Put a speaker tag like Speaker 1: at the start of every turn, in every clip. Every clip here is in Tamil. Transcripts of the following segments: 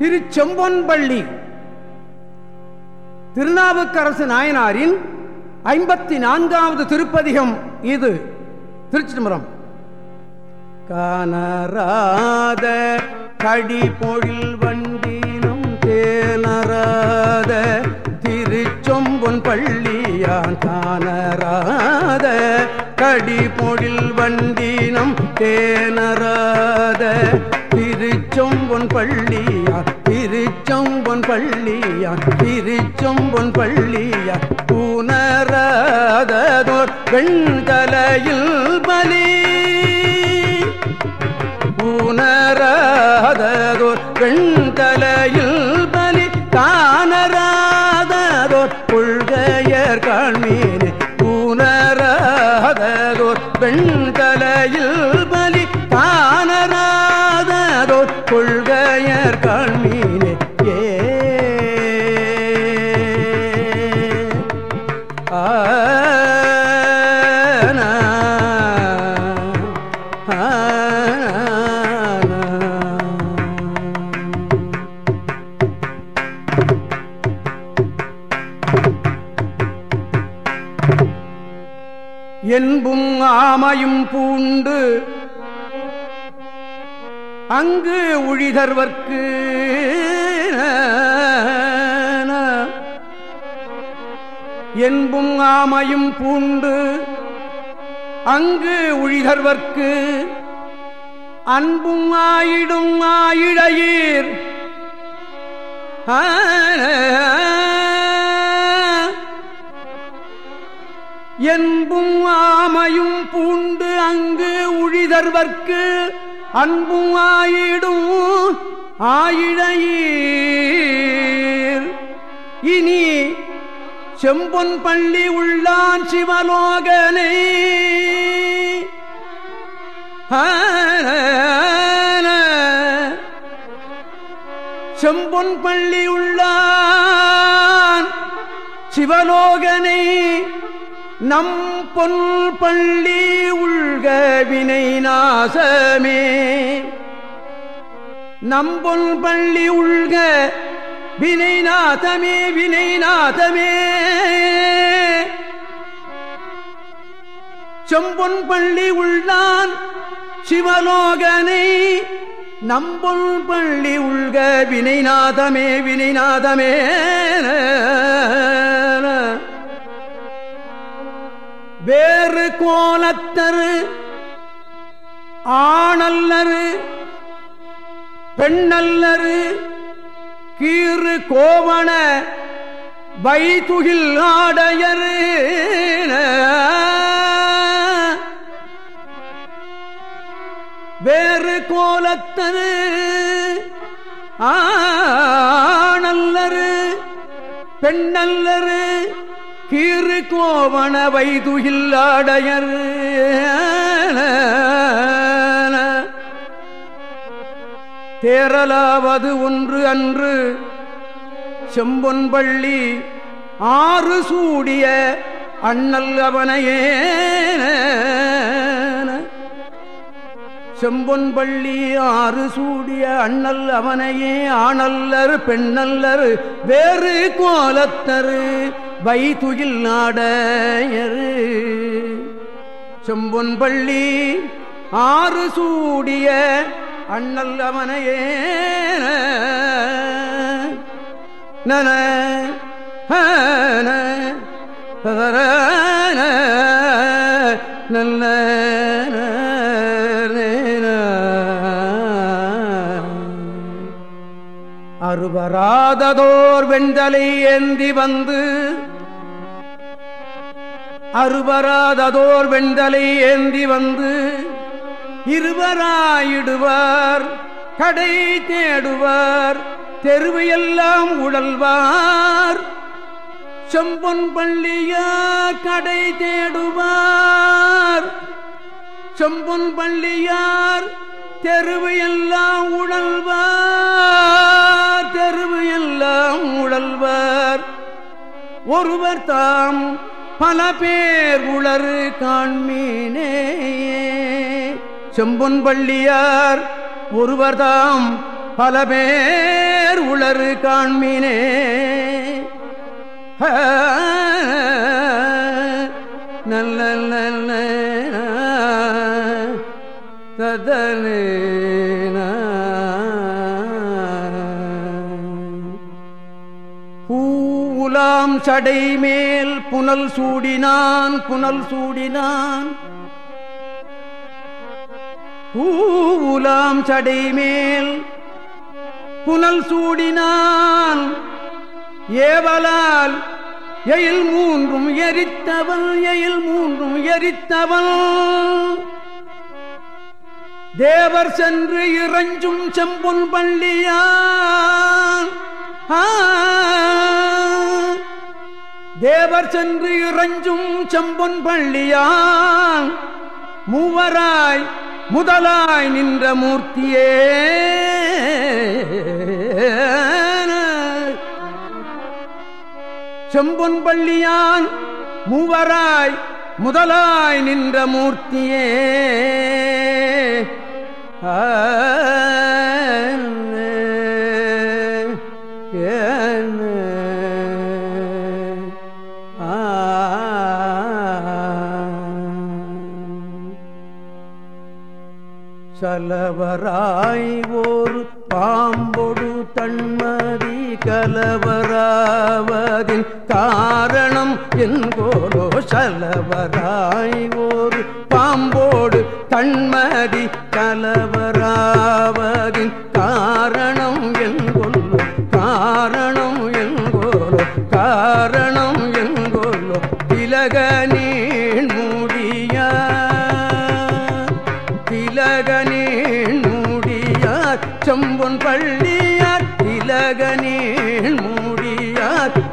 Speaker 1: திருச்செம்பொன்பள்ளி. திருநாவுக்கரசு நாயனாரின் ஐம்பத்தி நான்காவது திருப்பதிகம் இது. திருச்சிதம்பரம் காணராத கடி பொழில் வண்டினும் தேனராத திருச்சொம்பொன் பள்ளியான் காணராத கடி பொழில் வண்டினம் தேனராத திருச்சொம்பொன் பள்ளியான் திருச்சொம்பொன் பள்ளியா திருச்சொம்பொன் பள்ளியான் பூனராததோர் வெண்தலையில் பலி. பூனராததோர் வெண்தலையில் பலி. காணராததோர் கொள்கையர் காண்மீனே பூனராததோர் வெண்தலையில் என்பும் ஆமையும் பூண்டு. அங்கு உழிதர்வர்க்கு என்பும் ஆமையும் பூண்டு. அங்கு உழிதர்வர்க்கு அன்பும் ஆயிடும் ஆயிழையீர். ஆ என்பும் ஆமையும் பூண்டு அங்கு உழிதர்வர்க்கு அன்பும் ஆயிடும் ஆயிழையீர். இனி செம்பொன் பள்ளி உள்ளான் சிவலோகனை செம்பொன் பள்ளி உள்ளான் சிவலோகனை நம் பொன் பள்ளி உள்க வினை நாசமே. நம்பொன் பள்ளி உள்க வினைநாதமே வினைநாதமே செம்பொன் பள்ளி உள்ளான் சிவலோகனை. நம்பொன் பள்ளி உள்க வினைநாதமே வினைநாதமே வேறு கோலத்தரு ஆணல்லரு பெண்ணல்லரு கீறு கோவண வைதுகில் ஆடையரு. வேறு கோலத்தரு ஆணல்லரு பெண்ணல்லரு கீறு கோவண வைதுகில் ஆடையர் தேரலாவது ஒன்று அன்று செம்பொன்பள்ளி ஆறு சூடிய அண்ணல் அவனையே. செம்பொன்பள்ளி ஆறு சூடிய அண்ணல் அவனையே. ஆணல்லர் பெண்ணல்லர் வேறு கோலத்தரு. வைதுகில் செம்பொன் பள்ளி ஆறு சூடிய அண்ணல் அவனையே நன அறுவராததோர் வெண்தலை ஏந்தி வந்து அறுவராததோர் வெண்தலை ஏந்தி வந்து இருவராயிடுவார் கடை தேடுவார் தெருவையெல்லாம் உழல்வார். செம்பொன் பள்ளியா கடை தேடுவார் செம்பொன் பள்ளியார் தெருவு எல்லாம் உழல்வார். உழல்வார். ஒருவர் தாம் பல பேர் உளர் காண்மீனே. செம்பொன் பள்ளியார் ஒருவர் தாம் பல பேர் பேர் உளறு காண்மினே. நல்ல நல்ல ததனே சடைமேல் சடை மேல் புனல் சூடினான் புனல் சூடினான். பூலாம் சடை மேல் புனல் சூடினான். ஏவலால் எயில் மூன்றும் எரித்தவள் எயில் மூன்றும் எரித்தவள். தேவர் சென்று இறஞ்சும் செம்பொன் பள்ளியான். தேவர் சென்று இறஞ்சும் செம்பொன் பள்ளியான் மூவராய் முதலாய் நின்ற மூர்த்தியே. செம்பொன் பள்ளியான் மூவராய் முதலாய் நின்ற மூர்த்தியே. ஆ சலவராய் ஓர் பாம்பொடு தன்மதி கலவராவதின் காரணம் என்கோலோ சலவராய் ஓர் பாம்போடு தன்மதி கலவராவதின் காரணம்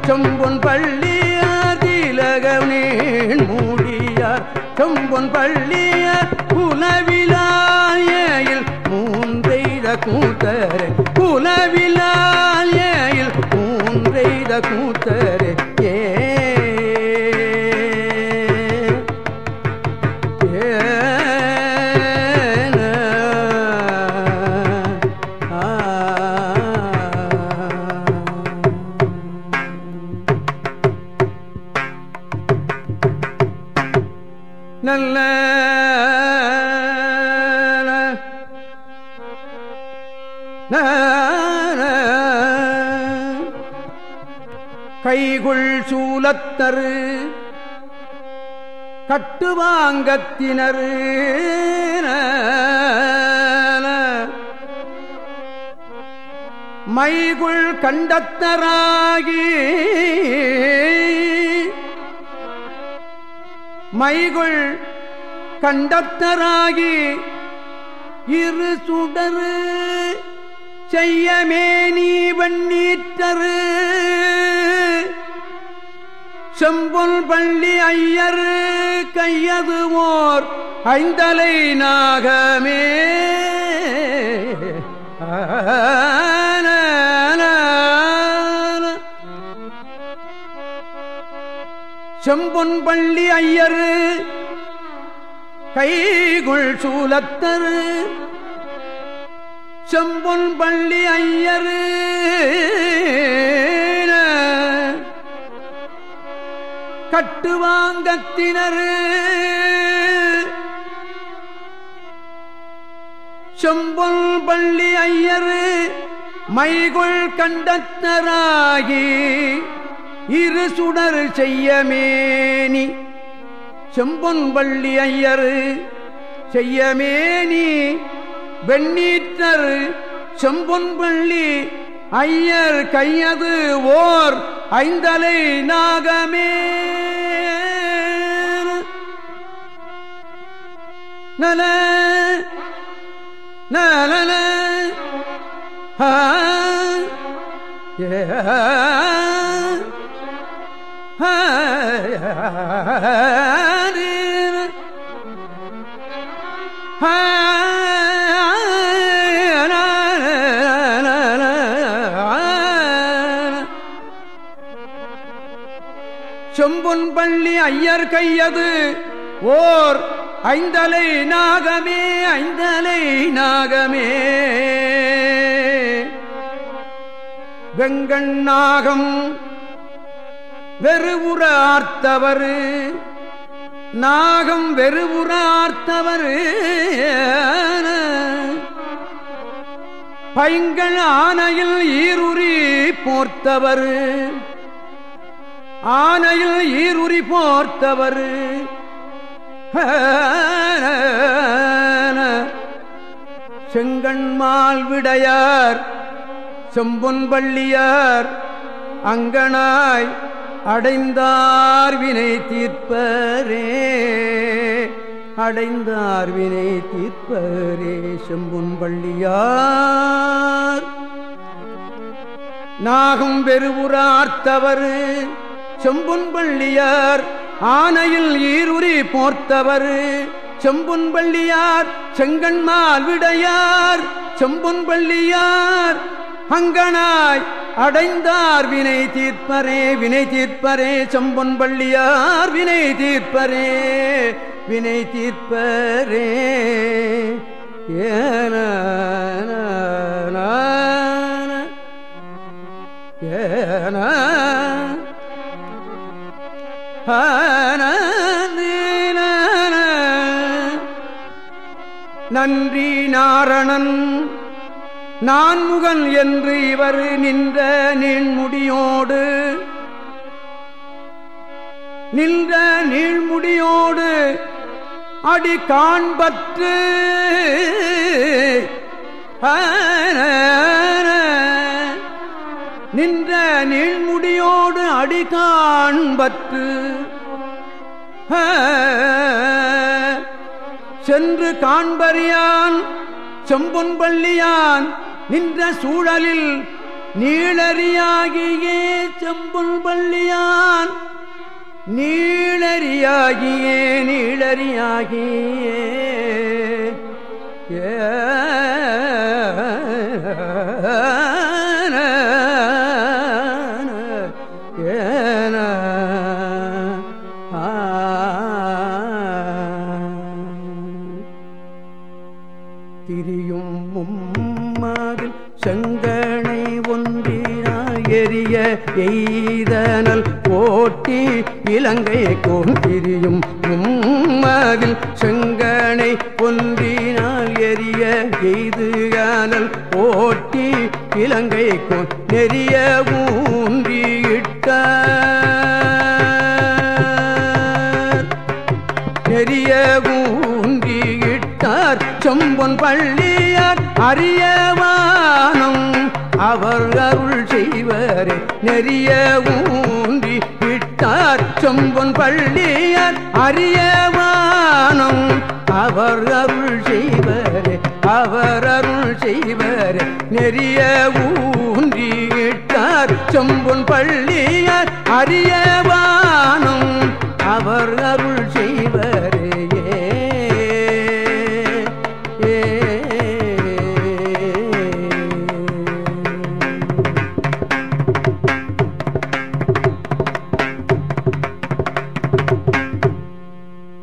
Speaker 1: செம்பொன் பள்ளியார் திலக மூடியார். செம்பொன் பள்ளியார் புலவிலாயில் மூன்றைத கூத்தரே. புலவிலாயில் மூன்றைத கூத்தரே. ஏ கைகுள் சூலத்தரு கட்டுவாங்கத்தினர். மைகுள் கண்டத்தராகி மைகுள் கண்டத்தராகி இரு சுடரு செய்யமேனி வண்ணீற்றரு செம்பொல் பள்ளி ஐயர் கையது ஓர் ஐந்தலை நாகமே. செம்பொன் பள்ளி ஐயரு கைகுள் சூலத்தரு செம்பொன் பள்ளி ஐயர் கட்டுவாங்கத்தினர் செம்பொன் பள்ளி ஐயர் மைகுள் கண்டத்தராகி இரு சுடர் செய்யமேனி செம்பொன் பள்ளி ஐயர் செய்யமேனி வெண்ணீற்றர். செம்பொன் பள்ளி ஐயர் கையது ஓர் ஐந்தலை நாகமே. நல நல ஏ செம்பொன் பள்ளி ஐயர் கையது ஓர் ஐந்தலை நாகமே ஐந்தலை நாகமே. வெங்கண்ணாகம் வெறுவுற ஆர்த்தவர் நாகம் வெறுவுற ஆர்த்தவர் பைங்கள் ஆனையில் ஈருரி போர்த்தவர். ஆனையில் ஈருரி போர்த்தவர். செங்கண்மால் விடையார் செம்பொன்பள்ளியார் அங்கனாய் அடைந்தார் வினை தீர்ப்பரே. அடைந்தார் வினை தீர்ப்பரே செம்பொன்பள்ளியார் நாகம் பெருவுரார்த்தவர் செம்பொன்பள்ளியார் ஆனையில் ஈருரி போர்த்தவர் செம்பொன்பள்ளியார் செங்கண்மால் விடையார் செம்புன் பள்ளியார் அங்கனாய் அடைந்தார் வினை தீர்ப்பரே வினை தீர்ப்பரே செம்பொன் பள்ளியார் வினை தீர்ப்பரே வினை தீர்ப்பரே. ஏன ஏன நன்றி நாரணன் நான்முகன் என்று இவர் நின்ற நீழ்முடியோடு நின்ற நீழ்முடியோடு அடி காண்பற்று நின்ற நீழ்முடியோடு அடி காண்பற்று சென்று காண்பறியான் செம்பொன்பள்ளியான் நின்ற சூழலில் நீளறியாகியே செம்புல் பள்ளியான். நீளறியாகியே நீளறியாகியே. ஏ மும்மாதில் செங்கனை ஒன்றினாய் எரிய எய்தனல் போட்டி இலங்கை கோந்திரியும் மும்மதில் செங்கனை ஒன்றினால் எரிய எய்துகானல் போட்டி இலங்கை கோ நெறிய ஊன்றியிட்ட நெறிய ஊன்றியிட்டார். செம்பொன் பள்ளியார் அறியவானம் அவர் அருள் செய்வரே. நெறிய ஊன்றி விட்டார் செம்பொன் பள்ளியார். அறியவானம் அவர் அருள் செய்வரே. அவர் அருள் செய்வரே. நெறிய ஊன்றி விட்டார் செம்பொன் பள்ளியார். அறியவானம் அவர் அருள்